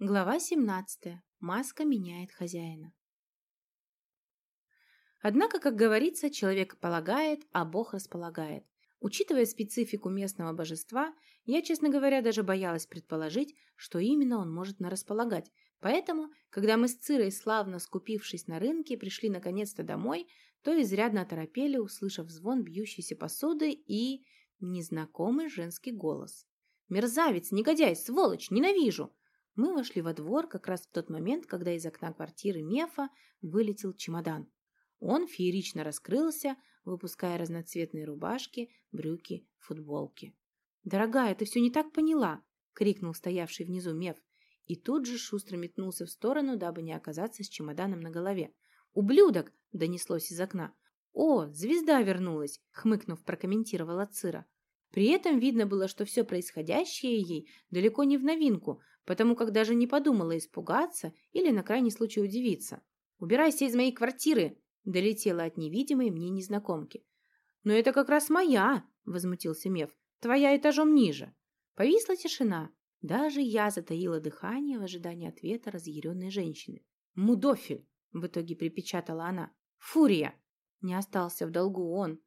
Глава 17. Маска меняет хозяина. Однако, как говорится, человек полагает, а Бог располагает. Учитывая специфику местного божества, я, честно говоря, даже боялась предположить, что именно он может нарасполагать. Поэтому, когда мы с Цирой, славно скупившись на рынке, пришли наконец-то домой, то изрядно оторопели, услышав звон бьющейся посуды и незнакомый женский голос. «Мерзавец, негодяй, сволочь, ненавижу!» Мы вошли во двор как раз в тот момент, когда из окна квартиры Мефа вылетел чемодан. Он феерично раскрылся, выпуская разноцветные рубашки, брюки, футболки. «Дорогая, ты все не так поняла!» — крикнул стоявший внизу Меф. И тут же шустро метнулся в сторону, дабы не оказаться с чемоданом на голове. «Ублюдок!» — донеслось из окна. «О, звезда вернулась!» — хмыкнув, прокомментировала Цира. При этом видно было, что все происходящее ей далеко не в новинку, потому как даже не подумала испугаться или на крайний случай удивиться. «Убирайся из моей квартиры!» – долетела от невидимой мне незнакомки. «Но это как раз моя!» – возмутился Мев. «Твоя этажом ниже!» Повисла тишина. Даже я затаила дыхание в ожидании ответа разъяренной женщины. «Мудофель!» – в итоге припечатала она. «Фурия!» – не остался в долгу он.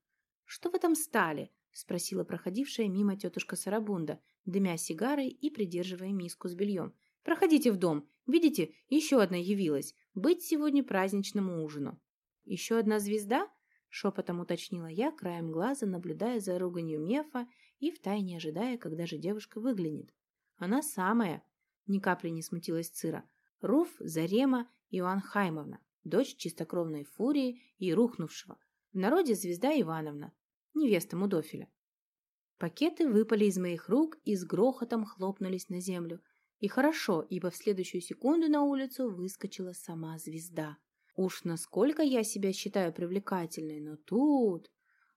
«Что вы там стали?» – спросила проходившая мимо тетушка Сарабунда, дымя сигарой и придерживая миску с бельем. «Проходите в дом. Видите, еще одна явилась. Быть сегодня праздничному ужину». «Еще одна звезда?» – шепотом уточнила я, краем глаза, наблюдая за руганью Мефа и втайне ожидая, когда же девушка выглянет. «Она самая!» – ни капли не смутилась Цира. «Руф Зарема Иоанхаймовна, дочь чистокровной фурии и рухнувшего. В народе звезда Ивановна, невеста Мудофиля. Пакеты выпали из моих рук и с грохотом хлопнулись на землю. И хорошо, ибо в следующую секунду на улицу выскочила сама звезда. Уж насколько я себя считаю привлекательной, но тут...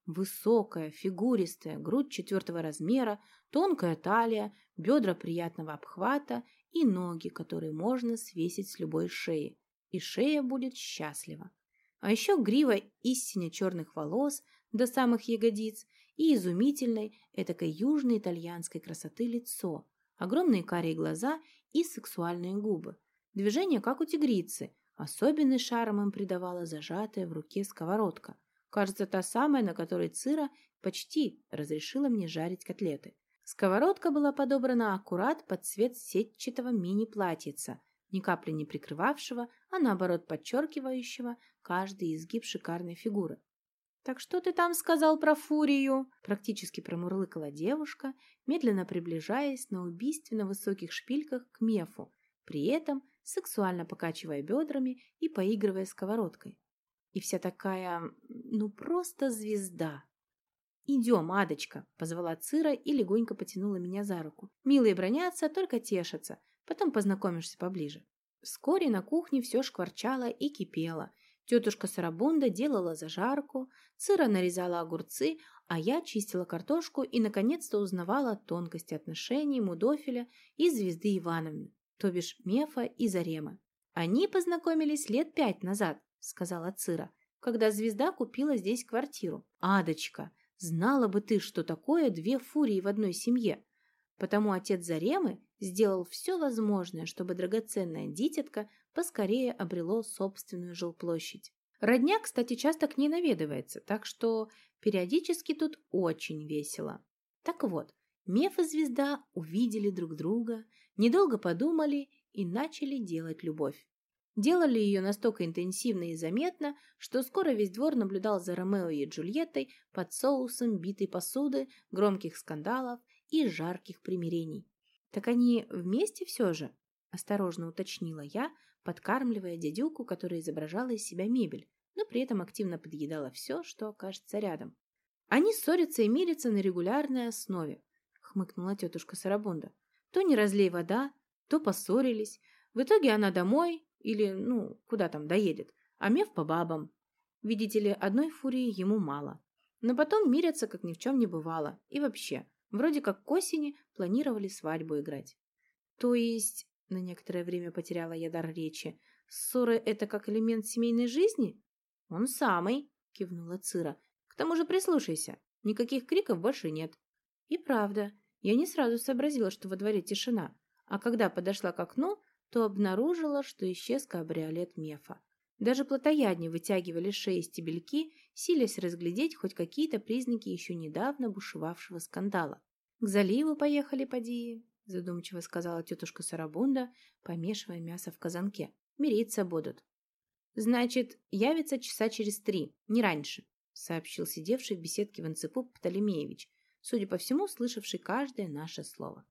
Высокая, фигуристая, грудь четвертого размера, тонкая талия, бедра приятного обхвата и ноги, которые можно свесить с любой шеи. И шея будет счастлива. А еще грива истине черных волос до самых ягодиц и изумительной, этакой южной итальянской красоты лицо, огромные карие глаза и сексуальные губы. Движение, как у тигрицы, особенный шарм им придавала зажатая в руке сковородка. Кажется, та самая, на которой Цира почти разрешила мне жарить котлеты. Сковородка была подобрана аккурат под цвет сетчатого мини-платьица, ни капли не прикрывавшего, а наоборот подчеркивающего каждый изгиб шикарной фигуры. «Так что ты там сказал про фурию?» Практически промурлыкала девушка, медленно приближаясь на убийственно высоких шпильках к мефу, при этом сексуально покачивая бедрами и поигрывая сковородкой. И вся такая, ну просто звезда. «Идем, Адочка!» – позвала Цира и легонько потянула меня за руку. «Милые бронятся, только тешатся. Потом познакомишься поближе». Вскоре на кухне все шкварчало и кипело – Тетушка Сарабунда делала зажарку, Цира нарезала огурцы, а я чистила картошку и наконец-то узнавала тонкости отношений Мудофеля и звезды Ивановны, то бишь Мефа и Зарема. Они познакомились лет пять назад, сказала Цира, когда звезда купила здесь квартиру. Адочка, знала бы ты, что такое две фурии в одной семье. Потому отец Заремы сделал все возможное, чтобы драгоценная дитятка поскорее обрело собственную жилплощадь. Родня, кстати, часто к ней наведывается, так что периодически тут очень весело. Так вот, Меф и Звезда увидели друг друга, недолго подумали и начали делать любовь. Делали ее настолько интенсивно и заметно, что скоро весь двор наблюдал за Ромео и Джульеттой под соусом битой посуды, громких скандалов и жарких примирений. «Так они вместе все же?» – осторожно уточнила я, подкармливая дядюку, которая изображала из себя мебель, но при этом активно подъедала все, что окажется рядом. «Они ссорятся и мирятся на регулярной основе», – хмыкнула тетушка Сарабонда. «То не разлей вода, то поссорились. В итоге она домой или, ну, куда там доедет, а Мев по бабам. Видите ли, одной фурии ему мало. Но потом мирятся, как ни в чем не бывало. И вообще, вроде как к осени планировали свадьбу играть. То есть на некоторое время потеряла я дар речи. Ссоры — это как элемент семейной жизни? Он самый, кивнула Цира. К тому же прислушайся. Никаких криков больше нет. И правда, я не сразу сообразила, что во дворе тишина. А когда подошла к окну, то обнаружила, что исчез кабриолет Мефа. Даже плотоядни вытягивали шеи стебельки, силясь разглядеть хоть какие-то признаки еще недавно бушевавшего скандала. «К заливу поехали, поди», — задумчиво сказала тетушка Сарабунда, помешивая мясо в казанке. «Мириться будут». «Значит, явится часа через три, не раньше», — сообщил сидевший в беседке Ванцепуп Птолемеевич, судя по всему, слышавший каждое наше слово.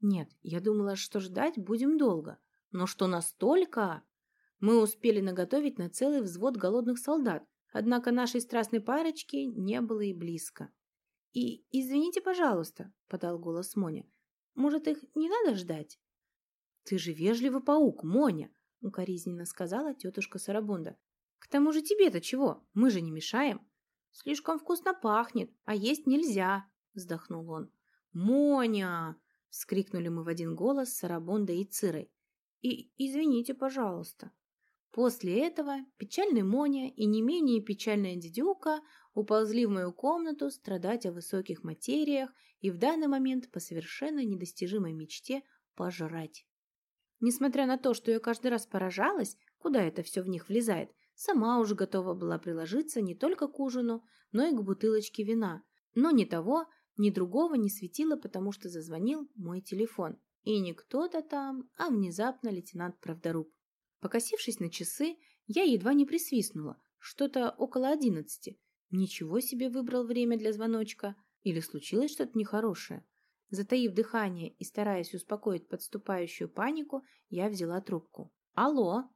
«Нет, я думала, что ждать будем долго. Но что настолько...» Мы успели наготовить на целый взвод голодных солдат, однако нашей страстной парочки не было и близко. «И извините, пожалуйста», — подал голос Моня, — «может, их не надо ждать?» «Ты же вежливый паук, Моня», — укоризненно сказала тетушка Сарабунда. «К тому же тебе-то чего? Мы же не мешаем». «Слишком вкусно пахнет, а есть нельзя», — вздохнул он. «Моня!» — вскрикнули мы в один голос с Сарабондой и Цирой. «И извините, пожалуйста», После этого печальный Моня и не менее печальная дедюка уползли в мою комнату страдать о высоких материях и в данный момент по совершенно недостижимой мечте пожрать. Несмотря на то, что я каждый раз поражалась, куда это все в них влезает, сама уже готова была приложиться не только к ужину, но и к бутылочке вина. Но ни того, ни другого не светило, потому что зазвонил мой телефон. И не кто-то там, а внезапно лейтенант Правдоруб. Покосившись на часы, я едва не присвистнула. Что-то около одиннадцати. Ничего себе выбрал время для звоночка. Или случилось что-то нехорошее. Затаив дыхание и стараясь успокоить подступающую панику, я взяла трубку. «Алло!»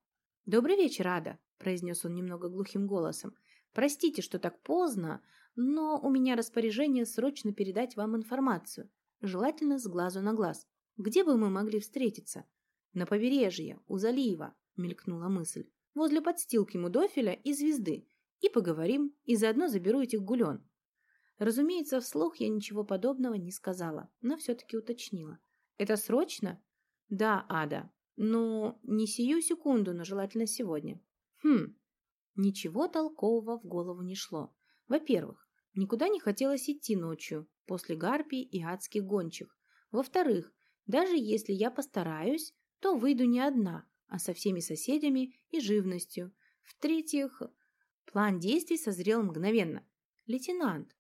«Добрый вечер, Ада!» – произнес он немного глухим голосом. «Простите, что так поздно, но у меня распоряжение срочно передать вам информацию, желательно с глазу на глаз. Где бы мы могли встретиться?» «На побережье, у залива мелькнула мысль. Возле подстилки Мудофеля и звезды. И поговорим, и заодно заберу этих гулен. Разумеется, вслух я ничего подобного не сказала, но все-таки уточнила. Это срочно? Да, Ада. Но не сию секунду, но желательно сегодня. Хм. Ничего толкового в голову не шло. Во-первых, никуда не хотелось идти ночью, после гарпий и адских гончих. Во-вторых, даже если я постараюсь, то выйду не одна, а со всеми соседями и живностью. В-третьих, план действий созрел мгновенно. «Лейтенант,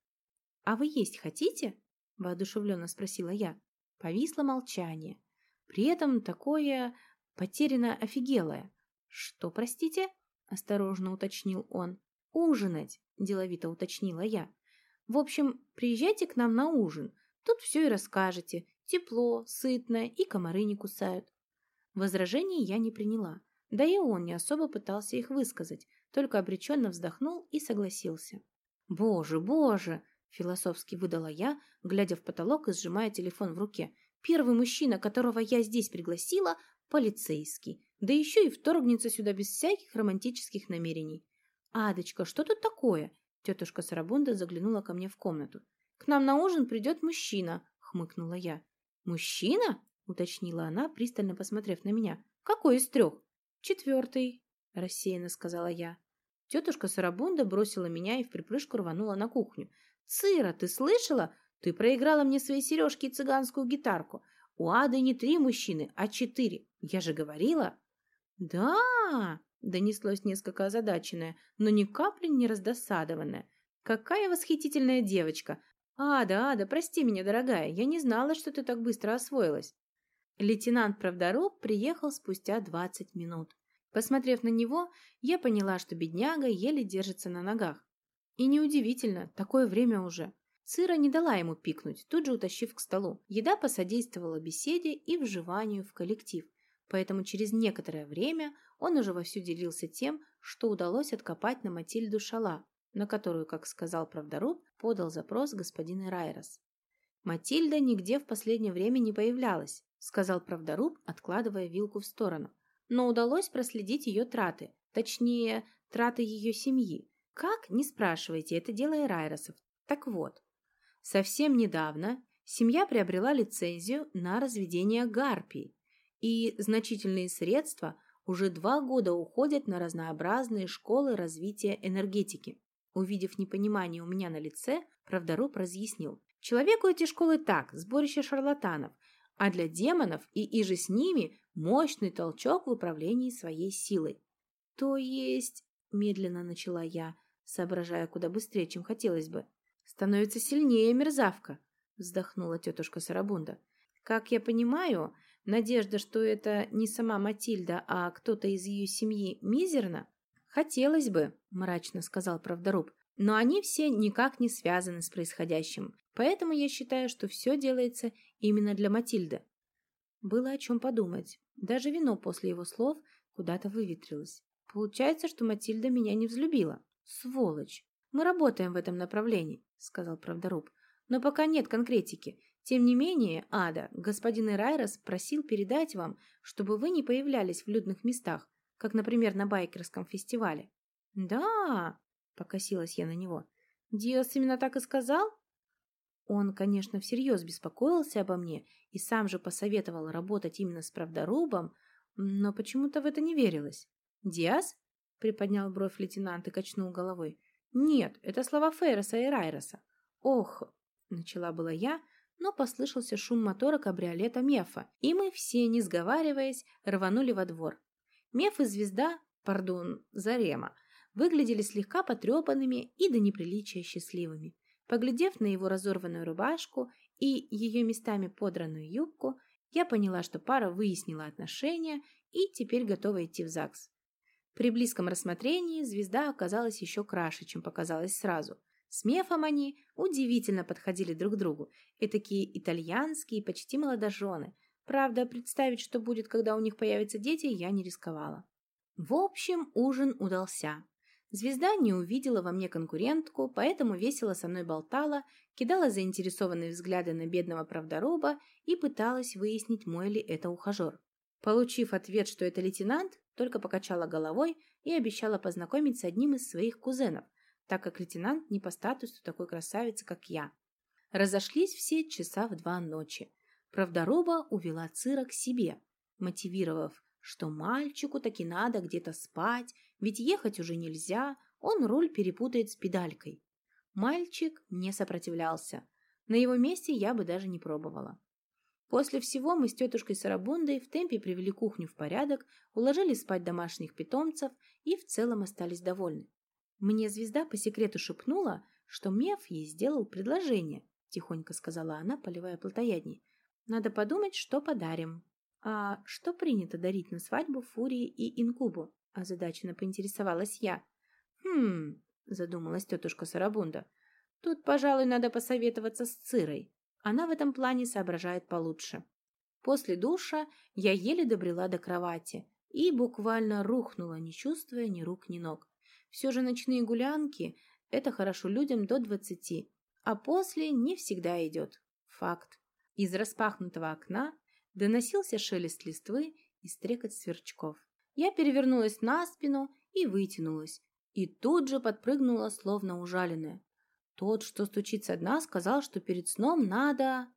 а вы есть хотите?» – воодушевленно спросила я. Повисло молчание. При этом такое потеряно офигелое. «Что, простите?» – осторожно уточнил он. «Ужинать», – деловито уточнила я. «В общем, приезжайте к нам на ужин. Тут все и расскажете. Тепло, сытно и комары не кусают. Возражений я не приняла, да и он не особо пытался их высказать, только обреченно вздохнул и согласился. «Боже, боже!» – философски выдала я, глядя в потолок и сжимая телефон в руке. «Первый мужчина, которого я здесь пригласила – полицейский, да еще и вторгнется сюда без всяких романтических намерений. «Адочка, что тут такое?» Тетушка Сарабунда заглянула ко мне в комнату. «К нам на ужин придет мужчина», — хмыкнула я. «Мужчина?» — уточнила она, пристально посмотрев на меня. «Какой из трех?» «Четвертый», — рассеянно сказала я. Тетушка Сарабунда бросила меня и в припрыжку рванула на кухню. «Цира, ты слышала? Ты проиграла мне свои сережки и цыганскую гитарку. У Ады не три мужчины, а четыре. Я же говорила!» «Да!» — донеслось несколько озадаченное, но ни капли не раздосадованное. «Какая восхитительная девочка! Ада, Ада, прости меня, дорогая, я не знала, что ты так быстро освоилась». Лейтенант Правдоруб приехал спустя 20 минут. Посмотрев на него, я поняла, что бедняга еле держится на ногах. И неудивительно, такое время уже. Сыра не дала ему пикнуть, тут же утащив к столу. Еда посодействовала беседе и вживанию в коллектив, поэтому через некоторое время он уже вовсю делился тем, что удалось откопать на Матильду Шала, на которую, как сказал правдоруб, подал запрос господин Райрос. Матильда нигде в последнее время не появлялась, сказал правдоруб, откладывая вилку в сторону. Но удалось проследить ее траты, точнее, траты ее семьи. Как, не спрашивайте, это дело Эрайросов. Так вот, совсем недавно семья приобрела лицензию на разведение гарпий, и значительные средства уже два года уходят на разнообразные школы развития энергетики. Увидев непонимание у меня на лице, правдоруб разъяснил. Человеку эти школы так, сборище шарлатанов, а для демонов и иже с ними мощный толчок в управлении своей силой. То есть, медленно начала я, соображая куда быстрее, чем хотелось бы, становится сильнее мерзавка, вздохнула тетушка Сарабунда. Как я понимаю, надежда, что это не сама Матильда, а кто-то из ее семьи, мизерна? Хотелось бы, мрачно сказал правдоруб, но они все никак не связаны с происходящим, поэтому я считаю, что все делается именно для Матильды. Было о чем подумать. Даже вино после его слов куда-то выветрилось. Получается, что Матильда меня не взлюбила. Сволочь. Мы работаем в этом направлении, сказал правдоруб. Но пока нет конкретики. Тем не менее, Ада, господин Ирайрос просил передать вам, чтобы вы не появлялись в людных местах, как, например, на байкерском фестивале. Да, покосилась я на него. Диос именно так и сказал? Он, конечно, всерьез беспокоился обо мне и сам же посоветовал работать именно с правдорубом, но почему-то в это не верилось. «Диас?» — приподнял бровь лейтенант и качнул головой. «Нет, это слова Фейроса и Райроса». «Ох!» — начала была я, но послышался шум мотора кабриолета Мефа, и мы все, не сговариваясь, рванули во двор. Меф и звезда, пардон, Зарема, выглядели слегка потрепанными и до неприличия счастливыми. Поглядев на его разорванную рубашку и ее местами подранную юбку, я поняла, что пара выяснила отношения и теперь готова идти в ЗАГС. При близком рассмотрении звезда оказалась еще краше, чем показалось сразу. С Мефом они удивительно подходили друг к другу. Этакие итальянские, почти молодожены. Правда, представить, что будет, когда у них появятся дети, я не рисковала. В общем, ужин удался. Звезда не увидела во мне конкурентку, поэтому весело со мной болтала, кидала заинтересованные взгляды на бедного правдоруба и пыталась выяснить, мой ли это ухажер. Получив ответ, что это лейтенант, только покачала головой и обещала познакомить с одним из своих кузенов, так как лейтенант не по статусу такой красавицы, как я. Разошлись все часа в два ночи. Правдоруба увела Цира к себе, мотивировав, что мальчику таки надо где-то спать, ведь ехать уже нельзя, он руль перепутает с педалькой. Мальчик не сопротивлялся. На его месте я бы даже не пробовала. После всего мы с тетушкой Сарабундой в темпе привели кухню в порядок, уложили спать домашних питомцев и в целом остались довольны. Мне звезда по секрету шепнула, что Меф ей сделал предложение, тихонько сказала она, поливая плотоядней. Надо подумать, что подарим. А что принято дарить на свадьбу Фурии и Инкубу? Озадаченно поинтересовалась я. Хм, задумалась тетушка Сарабунда. Тут, пожалуй, надо посоветоваться с Цирой. Она в этом плане соображает получше. После душа я еле добрела до кровати и буквально рухнула, не чувствуя ни рук, ни ног. Все же ночные гулянки – это хорошо людям до двадцати, а после не всегда идет. Факт. Из распахнутого окна доносился шелест листвы и стрекот сверчков. Я перевернулась на спину и вытянулась, и тут же подпрыгнула, словно ужаленная. Тот, что стучит со дна, сказал, что перед сном надо...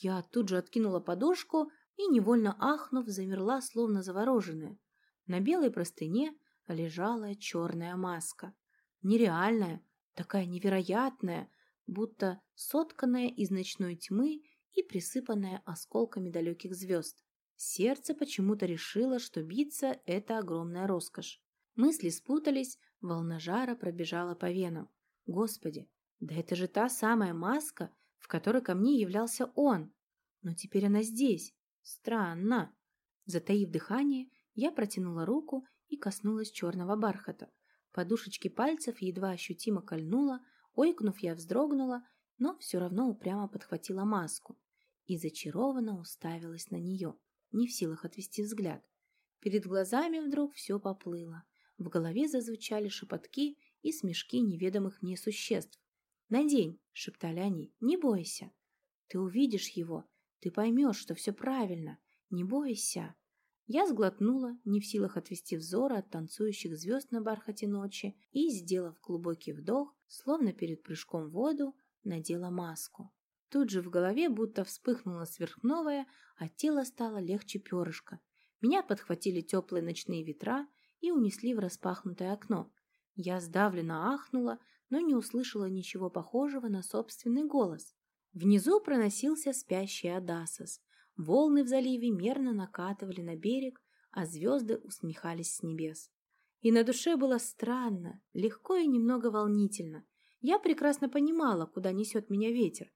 Я тут же откинула подушку и, невольно ахнув, замерла, словно завороженная. На белой простыне лежала черная маска. Нереальная, такая невероятная, будто сотканная из ночной тьмы и присыпанная осколками далеких звезд. Сердце почему-то решило, что биться – это огромная роскошь. Мысли спутались, волна жара пробежала по венам. Господи, да это же та самая маска, в которой ко мне являлся он. Но теперь она здесь. Странно. Затаив дыхание, я протянула руку и коснулась черного бархата. Подушечки пальцев едва ощутимо кольнула, ойкнув, я вздрогнула, но все равно упрямо подхватила маску и зачарованно уставилась на нее, не в силах отвести взгляд. Перед глазами вдруг все поплыло. В голове зазвучали шепотки и смешки неведомых мне существ, «Надень», — шептали они, — «не бойся. Ты увидишь его, ты поймешь, что все правильно. Не бойся». Я сглотнула, не в силах отвести взора от танцующих звезд на бархате ночи и, сделав глубокий вдох, словно перед прыжком в воду, надела маску. Тут же в голове будто вспыхнуло сверхновое, а тело стало легче перышка. Меня подхватили теплые ночные ветра и унесли в распахнутое окно. Я сдавленно ахнула, но не услышала ничего похожего на собственный голос. Внизу проносился спящий Адасос. Волны в заливе мерно накатывали на берег, а звезды усмехались с небес. И на душе было странно, легко и немного волнительно. Я прекрасно понимала, куда несет меня ветер,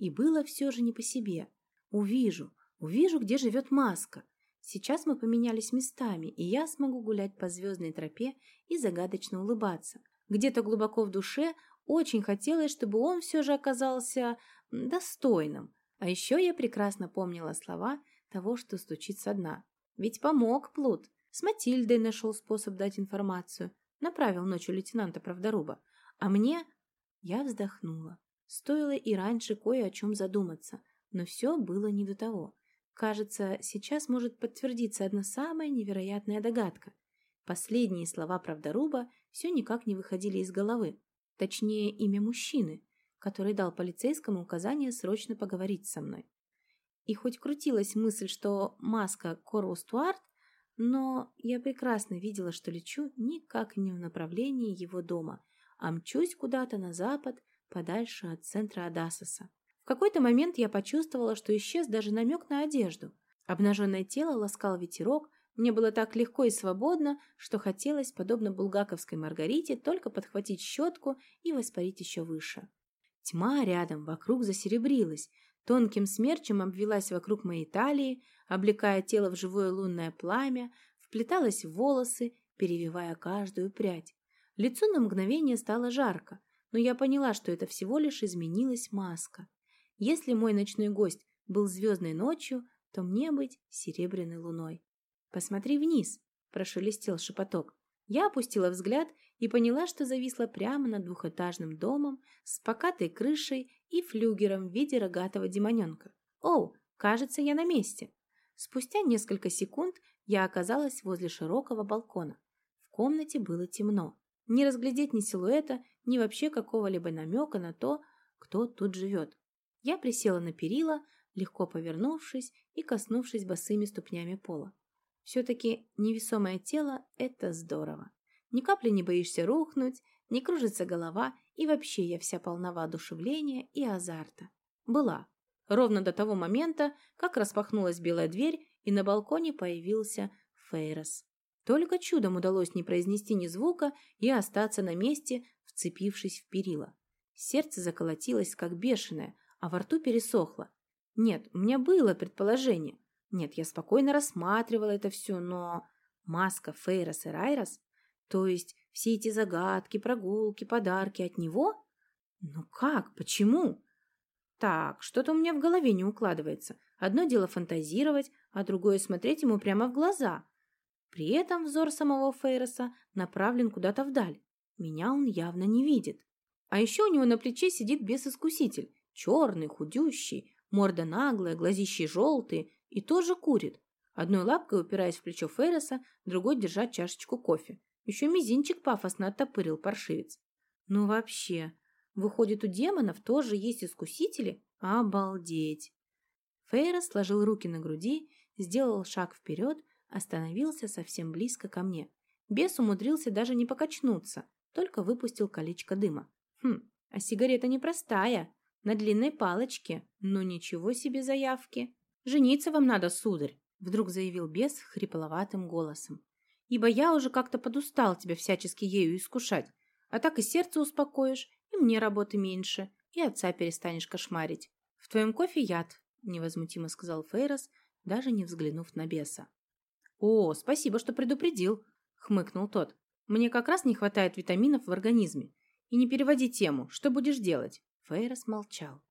и было все же не по себе. Увижу, увижу, где живет маска. Сейчас мы поменялись местами, и я смогу гулять по звездной тропе и загадочно улыбаться. Где-то глубоко в душе очень хотелось, чтобы он все же оказался достойным. А еще я прекрасно помнила слова того, что стучит со дна. Ведь помог Плут. С Матильдой нашел способ дать информацию. Направил ночью лейтенанта Правдоруба. А мне... Я вздохнула. Стоило и раньше кое о чем задуматься. Но все было не до того. Кажется, сейчас может подтвердиться одна самая невероятная догадка. Последние слова Правдоруба все никак не выходили из головы. Точнее, имя мужчины, который дал полицейскому указание срочно поговорить со мной. И хоть крутилась мысль, что маска Корву Стюарт, но я прекрасно видела, что лечу никак не в направлении его дома, а мчусь куда-то на запад, подальше от центра Адасоса. В какой-то момент я почувствовала, что исчез даже намек на одежду. Обнаженное тело ласкал ветерок, мне было так легко и свободно, что хотелось, подобно булгаковской Маргарите, только подхватить щетку и воспарить еще выше. Тьма рядом, вокруг засеребрилась, тонким смерчем обвелась вокруг моей талии, облекая тело в живое лунное пламя, вплеталась в волосы, перевивая каждую прядь. Лицу на мгновение стало жарко, но я поняла, что это всего лишь изменилась маска. Если мой ночной гость был звездной ночью, то мне быть серебряной луной. «Посмотри вниз», – прошелестел шепоток. Я опустила взгляд и поняла, что зависла прямо над двухэтажным домом с покатой крышей и флюгером в виде рогатого демоненка. «Оу, кажется, я на месте!» Спустя несколько секунд я оказалась возле широкого балкона. В комнате было темно. Не разглядеть ни силуэта, ни вообще какого-либо намека на то, кто тут живет. Я присела на перила, легко повернувшись и коснувшись босыми ступнями пола. Все-таки невесомое тело – это здорово. Ни капли не боишься рухнуть, не кружится голова, и вообще я вся полна воодушевления и азарта. Была. Ровно до того момента, как распахнулась белая дверь, и на балконе появился Фейрос. Только чудом удалось не произнести ни звука и остаться на месте, вцепившись в перила. Сердце заколотилось, как бешеное, а во рту пересохло. Нет, у меня было предположение. Нет, я спокойно рассматривала это все, но... Маска Фейрос и Райрос то есть все эти загадки, прогулки, подарки от него? Ну как? Почему? Так, что-то у меня в голове не укладывается. Одно дело фантазировать, а другое смотреть ему прямо в глаза. При этом взор самого Фейроса направлен куда-то вдаль. Меня он явно не видит. А еще у него на плече сидит бес-искуситель. Черный, худющий, морда наглая, глазищи желтые и тоже курит. Одной лапкой упираясь в плечо Фейроса, другой держать чашечку кофе. Еще мизинчик пафосно оттопырил паршивец. Ну вообще, выходит, у демонов тоже есть искусители? Обалдеть! Фейра сложил руки на груди, сделал шаг вперед, остановился совсем близко ко мне. Бес умудрился даже не покачнуться, только выпустил колечко дыма. Хм, а сигарета непростая, на длинной палочке. Ну ничего себе заявки. «Жениться вам надо, сударь!» Вдруг заявил бес хрипловатым голосом ибо я уже как-то подустал тебя всячески ею искушать, а так и сердце успокоишь, и мне работы меньше, и отца перестанешь кошмарить. В твоем кофе яд, невозмутимо сказал Фейрос, даже не взглянув на беса. О, спасибо, что предупредил, хмыкнул тот. Мне как раз не хватает витаминов в организме. И не переводи тему, что будешь делать? Фейрос молчал.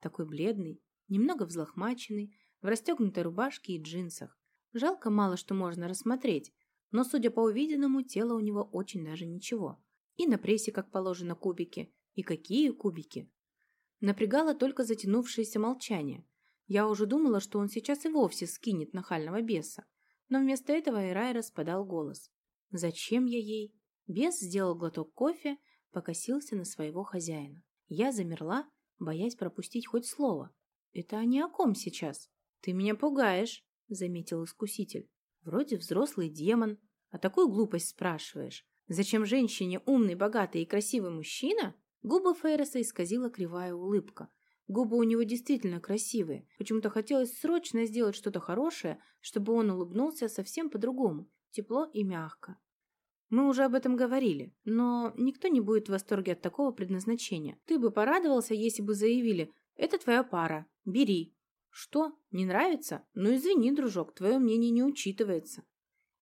Такой бледный, немного взлохмаченный, в расстегнутой рубашке и джинсах. Жалко мало что можно рассмотреть, но, судя по увиденному, тело у него очень даже ничего. И на прессе, как положено, кубики. И какие кубики? Напрягало только затянувшееся молчание. Я уже думала, что он сейчас и вовсе скинет нахального беса. Но вместо этого Эрайрос подал голос. «Зачем я ей?» Бес сделал глоток кофе, покосился на своего хозяина. Я замерла, боясь пропустить хоть слово. «Это они о ком сейчас?» «Ты меня пугаешь», — заметил искуситель. Вроде взрослый демон, а такую глупость спрашиваешь. Зачем женщине умный, богатый и красивый мужчина? Губы Фейроса исказила кривая улыбка. Губы у него действительно красивые. Почему-то хотелось срочно сделать что-то хорошее, чтобы он улыбнулся совсем по-другому, тепло и мягко. Мы уже об этом говорили, но никто не будет в восторге от такого предназначения. Ты бы порадовался, если бы заявили «Это твоя пара, бери». Что, не нравится? Ну извини, дружок, твое мнение не учитывается.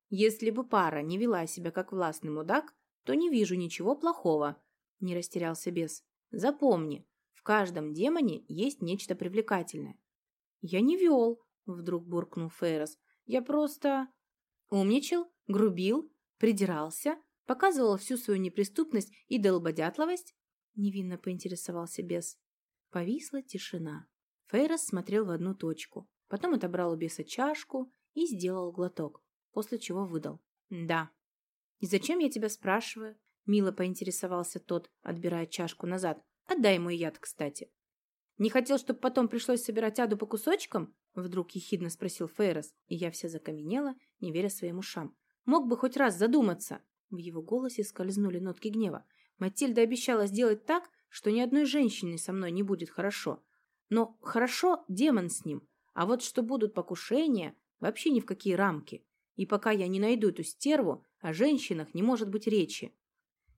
Если бы пара не вела себя как властный мудак, то не вижу ничего плохого, не растерялся бес. Запомни, каждом демоне есть нечто привлекательное. Я не вел, вдруг буркнул Фейрос. Я просто умничал, грубил, придирался, показывал всю свою неприступность и долбодятловость? Невинно поинтересовался бес. Повисла тишина. Фейрос смотрел в одну точку, потом отобрал у беса чашку и сделал глоток, после чего выдал. «Да». «И зачем я тебя спрашиваю?» Мило поинтересовался тот, отбирая чашку назад. «Отдай мой яд, кстати». «Не хотел, чтобы потом пришлось собирать аду по кусочкам?» Вдруг ехидно спросил Фейрос, и я вся закаменела, не веря своим ушам. Мог бы хоть раз задуматься. В его голосе скользнули нотки гнева. Матильда обещала сделать так, что ни одной женщине со мной не будет хорошо. Но хорошо демон с ним. А вот что будут покушения, вообще ни в какие рамки. И пока я не найду эту стерву, о женщинах не может быть речи.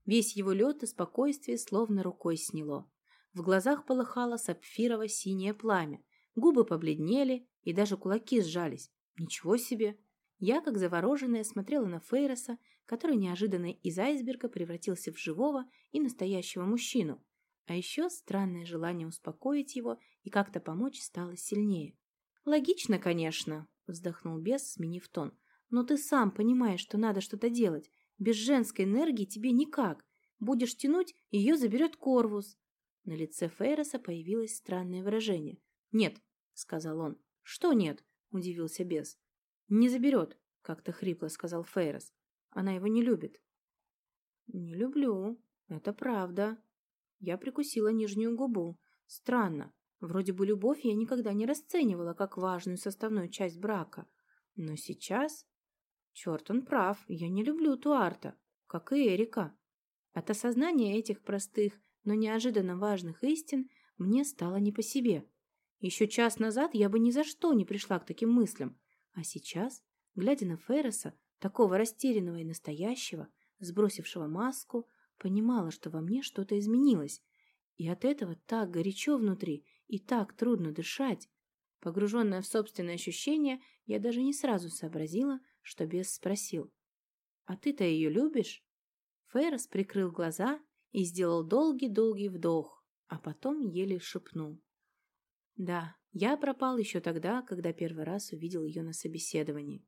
Весь его лед и спокойствие словно рукой сняло. В глазах полыхало сапфирово-синее пламя. Губы побледнели, и даже кулаки сжались. Ничего себе! Я, как завороженная, смотрела на Фейроса, который неожиданно из айсберга превратился в живого и настоящего мужчину. А еще странное желание успокоить его и как-то помочь стало сильнее. «Логично, конечно», — вздохнул бес, сменив тон. «Но ты сам понимаешь, что надо что-то делать. Без женской энергии тебе никак. Будешь тянуть, ее заберет Корвус». На лице Фейроса появилось странное выражение. «Нет», — сказал он. «Что нет?» — удивился бес. «Не заберет», — как-то хрипло сказал Фейрос. «Она его не любит». «Не люблю. Это правда». Я прикусила нижнюю губу. Странно. Вроде бы любовь я никогда не расценивала как важную составную часть брака. Но сейчас... Черт, он прав. Я не люблю Туарта, как и Эрика. От осознания этих простых, но неожиданно важных истин мне стало не по себе. Еще час назад я бы ни за что не пришла к таким мыслям. А сейчас, глядя на Ферреса, такого растерянного и настоящего, сбросившего маску, понимала, что во мне что-то изменилось. И от этого так горячо внутри и так трудно дышать. Погруженная в собственные ощущения, я даже не сразу сообразила, что бес спросил. «А ты-то ее любишь?» Феррес прикрыл глаза и сделал долгий-долгий вдох, а потом еле шепнул. «Да, я пропал еще тогда, когда первый раз увидел ее на собеседовании.